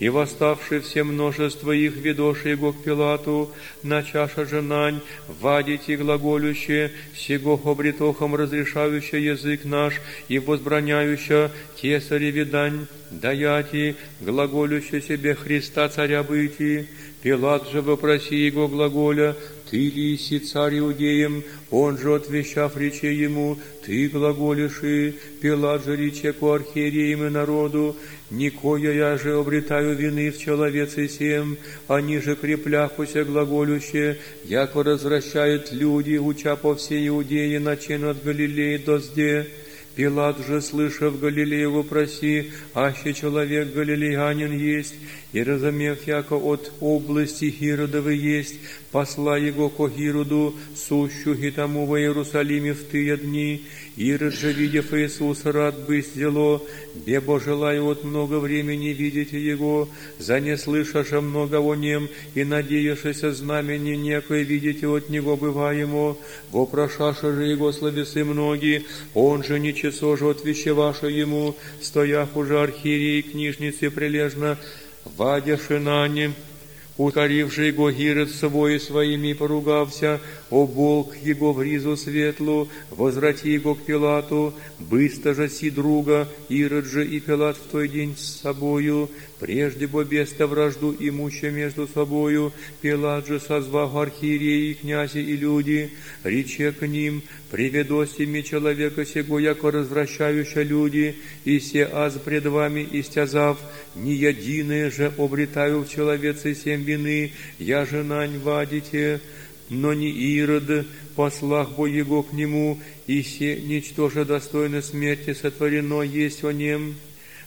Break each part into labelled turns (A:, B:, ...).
A: И восставши все множество их, ведоши его к Пилату, на чаша женань, вадить и глаголюще, сего обретохом разрешающий язык наш, и возбраняющий кесареве дань, даяти, глаголюще себе Христа царя быти, Пилат же вопроси его глаголя, «Ты ли си царь иудеем?» Он же, отвещав, рече ему, «Ты глаголишь и...» Пилат же рече ко архиереям и народу, «Никоя я же обретаю вины в человеце сем, они же крепляхуся глаголюще, яко развращают люди, уча по всей Иудее, начин от Галилеи до зде». Пилат же, слышав Галилееву, проси, аще человек галилеянин есть, и разумев, яко от области Хиродовы есть, посла его ко Хироду, сущу и тому во Иерусалиме в тые дни, Ирод же, видев Иисуса, рад бы сдело, бебо желаю от много времени видеть Его, за не слышаша много о Нем, и надеявшися знамени некое видеть от Него бываемо, вопрошаша же Его словесы многие, Он же ничего же отвещеваша Ему, стоях уже архиерей книжницы прилежно, вадяши на нем, укоривший его Гирот собой своими поругався, о Бог его в ризу светлу, возврати его к Пилату, быстро же си друга, Ирод же и Пилат в той день с собою, прежде бо беста вражду имуща между собою, Пилат же созвав архиереи, князи и люди, рече к ним, приведосими человека сего, яко развращающа люди, и се аз пред вами истязав, не единое же обретаю в человеце семь вины, я же нань вадите, но не Ирод, послах бо его к нему, и се ничтоже достойно смерти сотворено есть о нем,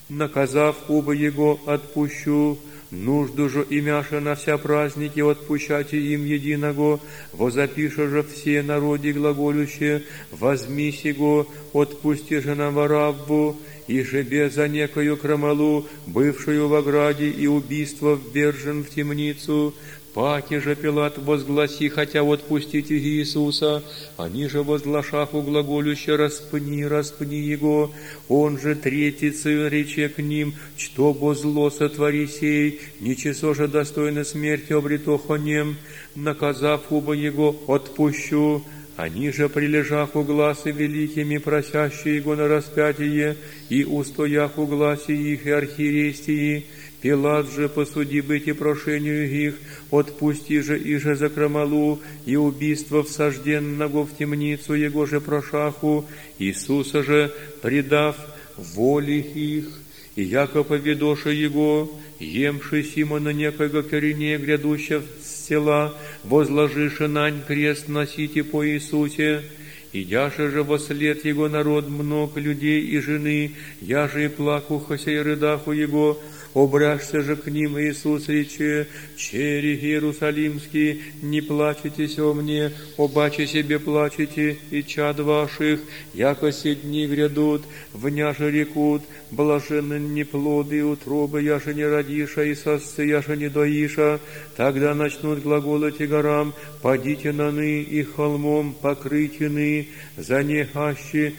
A: наказав оба его отпущу, нужду же имяша на вся праздники отпущайте им единого, возапиша же все народи глаголющие, возьми сего, отпусти же нам Варавву, и жебе за некою крамалу, бывшую в ограде, и убийство ввержен в темницу, Паки же Пилат возгласи, хотя отпустите Иисуса, они же возглашаху глаголюще распни, распни его, он же третий рече к ним, что бо зло сотвори сей, ничего же достойно смерти обретохо нем, наказав оба его, отпущу, они же, прилежах у гласы великими, просящие его на распятие, и устоях у гласе их и архиерестии, Пилат же посуди быть и прошению их, отпусти же и же за крамалу, и убийство всажденного в темницу его же прошаху, Иисуса же, предав воли их, и яко поведоша его, емши Симона некого корене грядущего с села, возложиши нань крест носите по Иисусе, Идяше же во след его народ много людей и жены, я же и плакухася и рыдаху его, обращся же к ним Иисус рече, «Чери Иерусалимский, не плачетесь о мне, обаче себе плачете, и чад ваших, яко се дни грядут, вняже рекут, блаженны неплоды утробы, яше не родиша, и сосцы, яше не доиша, тогда начнут глаголать и горам, падите на ны, и холмом покрытины, за нехащи,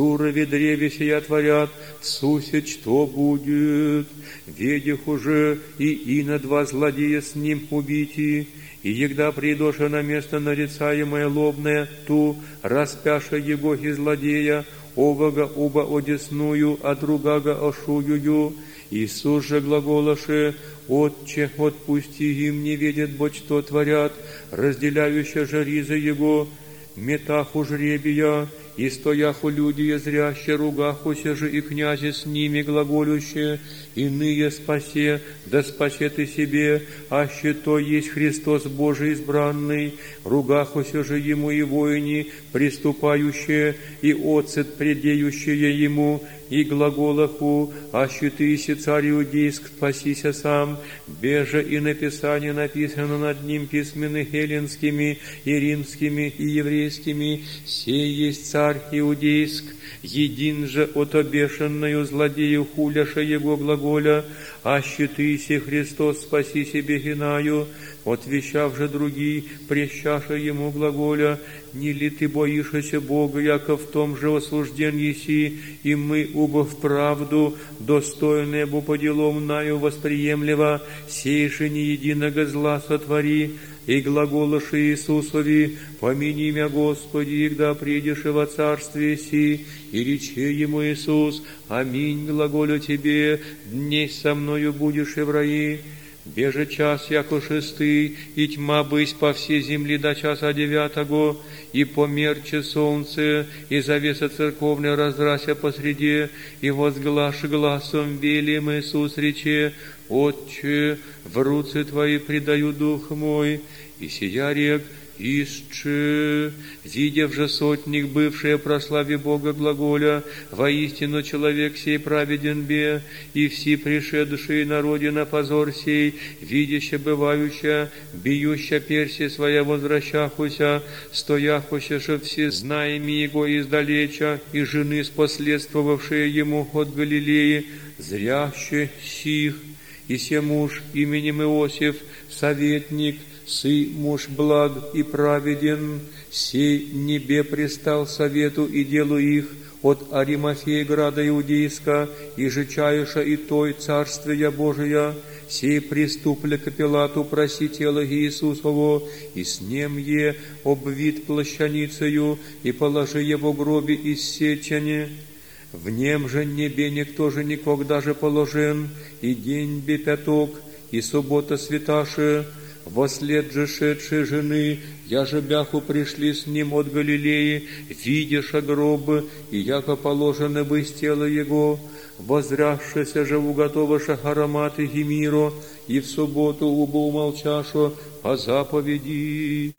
A: сурове древе сия творят, сусе что будет? Ведях уже и на два злодея с ним убити, и егда придоша на место нарицаемое лобное, ту, распяша его и злодея, овага оба одесную, а другага ошуюю, Иисус же глаголаше, «Отче, отпусти им, не видят, бо что творят, разделяющая же ризы его, метаху жребия, и стояху люди зряще, ругахуся же и князи с ними глаголющие, иные спасе, да спасет и себе, аще то есть Христос Божий избранный, ругахуся же ему и воини, приступающие, и оцет предеющие ему, и глаголаху, аще ты си царь иудейск, спасися сам, беже и написание написано над ним письменны хеленскими и римскими и еврейскими, сей есть царь иудейск, един же от обешенную злодею хуляша его глаголя, аще ты си Христос, спаси себе гинаю, отвещав же другие, прещаша ему глаголя, не ли ты боишься Бога, яко в том же осужден еси, и мы убо в правду, достойное бо по делам наю восприемлемо, сейши не единого зла сотвори, и глаголоши Иисусови, помяни имя Господи, когда придешь во царствие си, и рече ему Иисус, аминь, глаголю тебе, дней со мною будешь и в раи, Беже час, яко шестый, и тьма быть по всей земли до часа девятого, и померче солнце, и завеса церковная разрася посреди, и возглаши гласом велим Иисус рече, Отче, в руцы Твои предаю дух мой, и сия рек, Исче, видев же сотник, бывшие прославе Бога глаголя, воистину человек сей праведен бе, и все пришедшие народе на позор сей, видяще бывающая, биюща перси своя возвращахуся, стояхуся, что все знаеми его издалеча, и жены, споследствовавшие ему от Галилеи, зряще сих, и се муж именем Иосиф, советник, Сы муж благ и праведен, сей небе пристал совету и делу их, от Аримафея града Иудейска, и жичаюша и той царствия Божия, сей приступля к Пилату проси тело Иисусово, и с нем е обвид плащаницею, и положи его гробе из сечени. В нем же небе никто же никогда же положен, и день бе пяток, и суббота святаше, Вослед же шедшей жены, я же бяху пришли с ним от Галилеи, видиша гробы, и яко положено бы из тела его, возрявшися же уготоваша ароматы Гемиро, и в субботу убо умолчашу по заповеди.